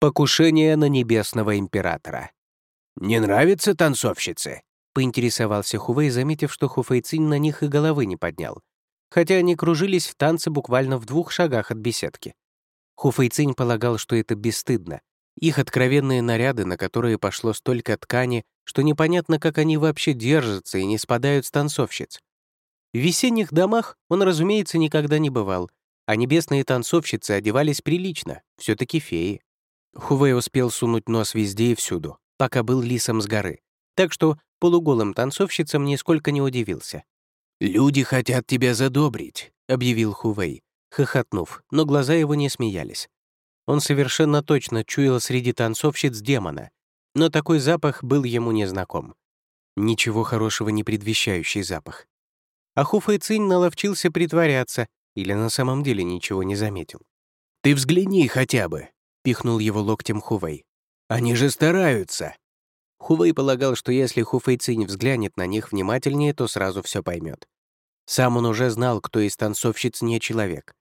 Покушение на небесного императора. «Не нравятся танцовщицы?» — поинтересовался Хувей, заметив, что Хуфейцинь на них и головы не поднял, хотя они кружились в танце буквально в двух шагах от беседки. Хуфейцинь полагал, что это бесстыдно. Их откровенные наряды, на которые пошло столько ткани, что непонятно, как они вообще держатся и не спадают с танцовщиц. В весенних домах он, разумеется, никогда не бывал, а небесные танцовщицы одевались прилично, все таки феи. Хувей успел сунуть нос везде и всюду, пока был лисом с горы, так что полуголым танцовщицам нисколько не удивился. «Люди хотят тебя задобрить», — объявил Хувей, хохотнув, но глаза его не смеялись. Он совершенно точно чуял среди танцовщиц демона, но такой запах был ему незнаком. Ничего хорошего не предвещающий запах. А Хуфэй Цинь наловчился притворяться или на самом деле ничего не заметил. «Ты взгляни хотя бы», — пихнул его локтем Хувей. «Они же стараются». Хувей полагал, что если Хуфэй Цинь взглянет на них внимательнее, то сразу все поймет. Сам он уже знал, кто из танцовщиц не человек.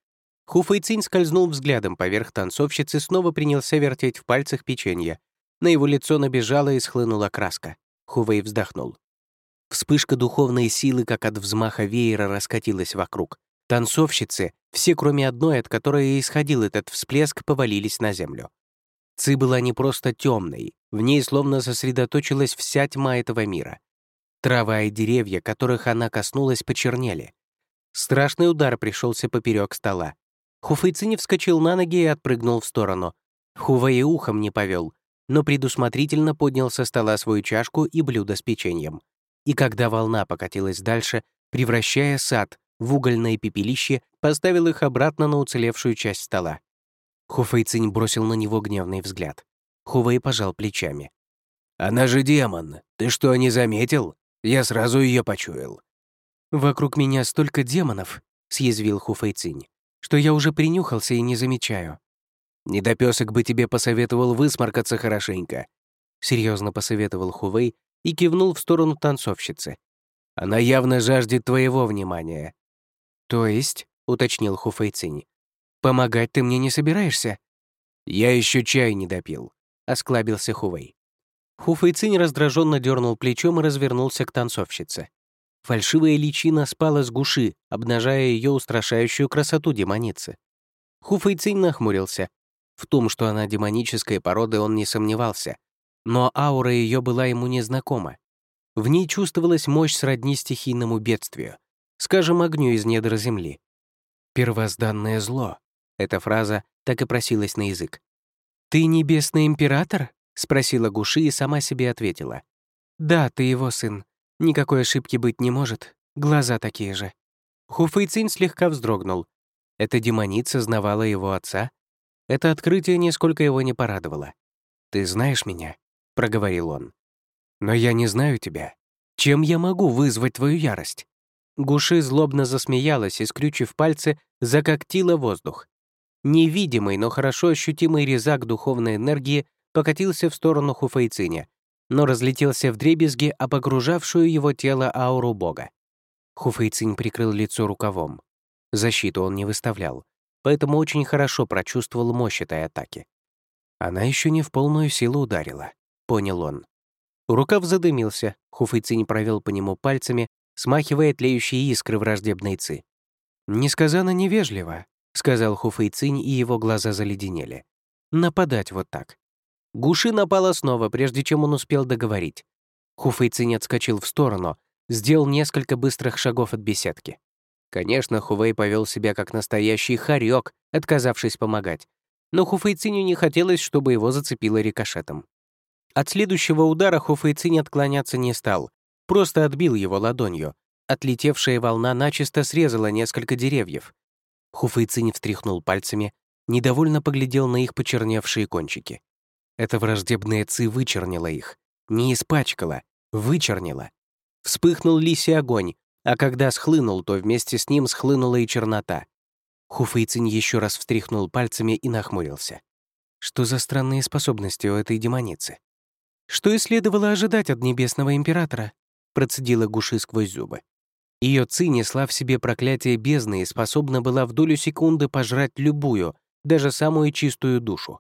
Хуфэй Цинь скользнул взглядом поверх танцовщицы и снова принялся вертеть в пальцах печенье. На его лицо набежала и схлынула краска. Хувей вздохнул. Вспышка духовной силы, как от взмаха веера, раскатилась вокруг. Танцовщицы, все кроме одной, от которой исходил этот всплеск, повалились на землю. Ци была не просто темной, в ней словно сосредоточилась вся тьма этого мира. Трава и деревья, которых она коснулась, почернели. Страшный удар пришелся поперек стола. Хуфейцини вскочил на ноги и отпрыгнул в сторону. Хува и ухом не повел, но предусмотрительно поднял со стола свою чашку и блюдо с печеньем. И когда волна покатилась дальше, превращая сад в угольное пепелище, поставил их обратно на уцелевшую часть стола. Хуфейцинь бросил на него гневный взгляд. Хувей пожал плечами. «Она же демон. Ты что, не заметил? Я сразу ее почуял». «Вокруг меня столько демонов», — съязвил Хуфейцинь, «что я уже принюхался и не замечаю». «Недопёсок бы тебе посоветовал высморкаться хорошенько», — серьезно посоветовал Хувей и кивнул в сторону танцовщицы. «Она явно жаждет твоего внимания». «То есть?» — уточнил Хуфейцинь. «Помогать ты мне не собираешься?» «Я еще чай не допил», — осклабился Хувей. Хуфейцинь раздраженно дернул плечом и развернулся к танцовщице. Фальшивая личина спала с гуши, обнажая ее устрашающую красоту демоницы. Хуфейцинь нахмурился. В том, что она демонической породы, он не сомневался. Но аура ее была ему незнакома. В ней чувствовалась мощь сродни стихийному бедствию, скажем, огню из недр земли. «Первозданное зло» — эта фраза так и просилась на язык. «Ты небесный император?» — спросила Гуши и сама себе ответила. «Да, ты его сын. Никакой ошибки быть не может. Глаза такие же». Хуфэйцин слегка вздрогнул. Эта демоница знавала его отца? Это открытие нисколько его не порадовало. «Ты знаешь меня?» — проговорил он. «Но я не знаю тебя. Чем я могу вызвать твою ярость?» Гуши злобно засмеялась и, скрючив пальцы, закоктила воздух. Невидимый, но хорошо ощутимый резак духовной энергии покатился в сторону Хуфейциня, но разлетелся в дребезги, об погружавшую его тело ауру бога. Хуфейцинь прикрыл лицо рукавом. Защиту он не выставлял, поэтому очень хорошо прочувствовал мощь этой атаки. Она еще не в полную силу ударила, понял он. Рукав задымился, Хуфейцинь провел по нему пальцами, смахивая тлеющие искры враждебной ци. «Несказанно невежливо», — сказал Хуфейцинь, и его глаза заледенели. «Нападать вот так. Гуши напала снова, прежде чем он успел договорить. Хуфейцин отскочил в сторону, сделал несколько быстрых шагов от беседки. Конечно, Хувей повел себя как настоящий хорек, отказавшись помогать. Но Хуфейциню не хотелось, чтобы его зацепило рикошетом. От следующего удара Хуфейцинь отклоняться не стал, просто отбил его ладонью. Отлетевшая волна начисто срезала несколько деревьев. Хуфейцинь встряхнул пальцами, недовольно поглядел на их почерневшие кончики. Эта враждебная ци вычернила их. Не испачкала, вычернила. Вспыхнул лисий огонь, а когда схлынул, то вместе с ним схлынула и чернота. Хуфейцин еще раз встряхнул пальцами и нахмурился. Что за странные способности у этой демоницы? Что и следовало ожидать от небесного императора, процедила Гуши сквозь зубы. Ее ци несла в себе проклятие бездны и способна была в долю секунды пожрать любую, даже самую чистую душу.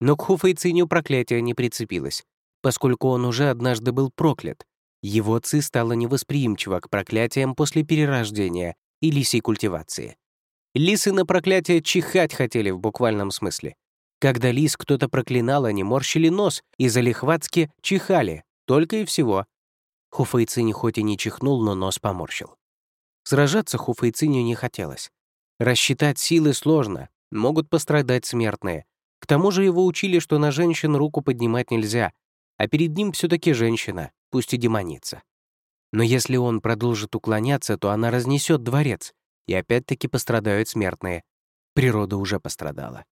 Но к Хуфэйциню проклятие не прицепилось, поскольку он уже однажды был проклят. Его ци стала невосприимчива к проклятиям после перерождения и лисей культивации. Лисы на проклятие чихать хотели в буквальном смысле. Когда лис кто-то проклинал, они морщили нос и залихватски чихали, только и всего. Хуфэйцинь хоть и не чихнул, но нос поморщил. Сражаться Хуфэйциню не хотелось. Рассчитать силы сложно, могут пострадать смертные. К тому же его учили, что на женщин руку поднимать нельзя, а перед ним все таки женщина, пусть и демоница. Но если он продолжит уклоняться, то она разнесет дворец, и опять-таки пострадают смертные. Природа уже пострадала.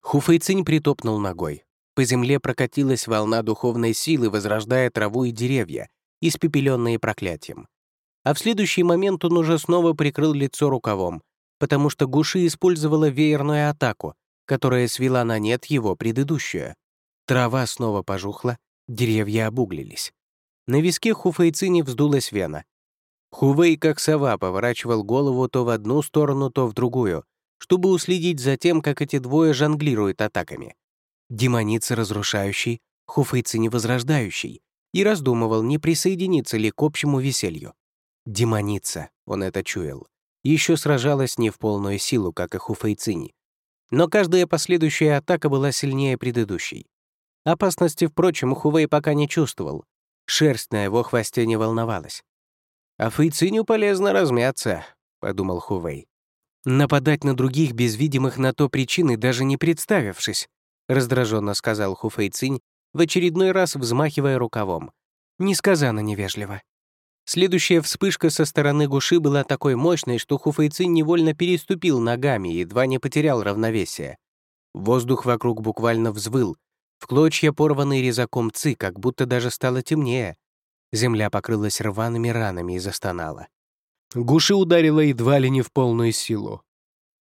Хуфэйцинь притопнул ногой. По земле прокатилась волна духовной силы, возрождая траву и деревья, испепеленные проклятием. А в следующий момент он уже снова прикрыл лицо рукавом, потому что Гуши использовала веерную атаку, которая свела на нет его предыдущую. Трава снова пожухла, деревья обуглились. На виске Хуфэйцини вздулась вена, Хувей, как сова, поворачивал голову то в одну сторону, то в другую, чтобы уследить за тем, как эти двое жонглируют атаками. Демоница разрушающий, Хуфейцы невозрождающий, и раздумывал, не присоединиться ли к общему веселью. Демоница, он это чуял, еще сражалась не в полную силу, как и Хуфейцини. Но каждая последующая атака была сильнее предыдущей. Опасности, впрочем, Хувей пока не чувствовал. Шерсть на его хвосте не волновалась. «А Фэйциню полезно размяться», — подумал Хувей. «Нападать на других без видимых на то причины, даже не представившись», — раздраженно сказал Хуфэйцинь, в очередной раз взмахивая рукавом. Несказанно невежливо. Следующая вспышка со стороны Гуши была такой мощной, что Хуфэйцинь невольно переступил ногами и едва не потерял равновесие. Воздух вокруг буквально взвыл, в клочья порванный резаком ци, как будто даже стало темнее, Земля покрылась рваными ранами и застонала. Гуши ударила едва ли не в полную силу.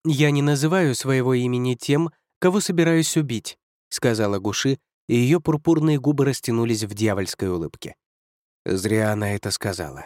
«Я не называю своего имени тем, кого собираюсь убить», — сказала Гуши, и ее пурпурные губы растянулись в дьявольской улыбке. Зря она это сказала.